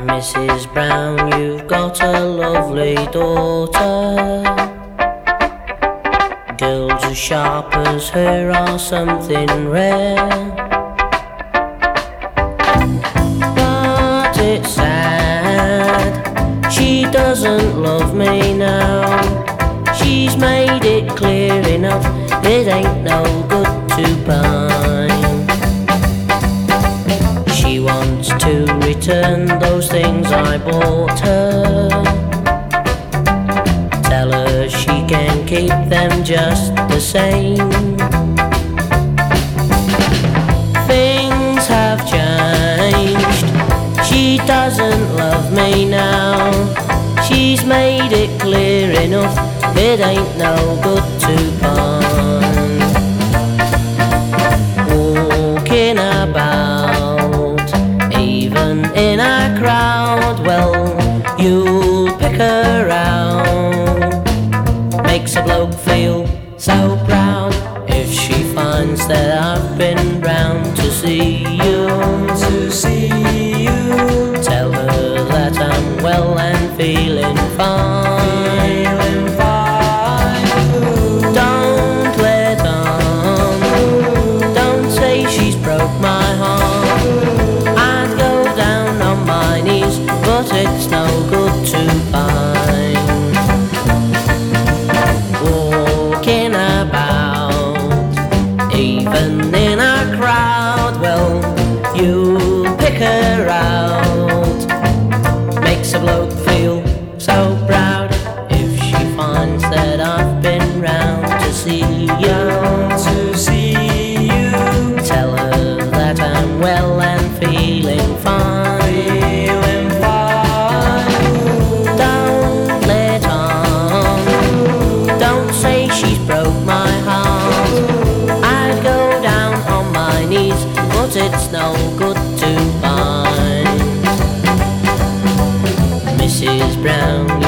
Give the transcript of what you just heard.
Mrs. Brown, you've got a lovely daughter. Girls as sharp as her are something rare. But it's sad, she doesn't love me now. She's made it clear enough, it ain't no return those things I bought her. Tell her she can keep them just the same. Things have changed. She doesn't love me now. She's made it clear enough. It ain't no good to pine. So proud if she finds that I've been round to see you. To see you. Tell her that I'm well and feeling fine. Even but it's no good to find. Mrs. Brown,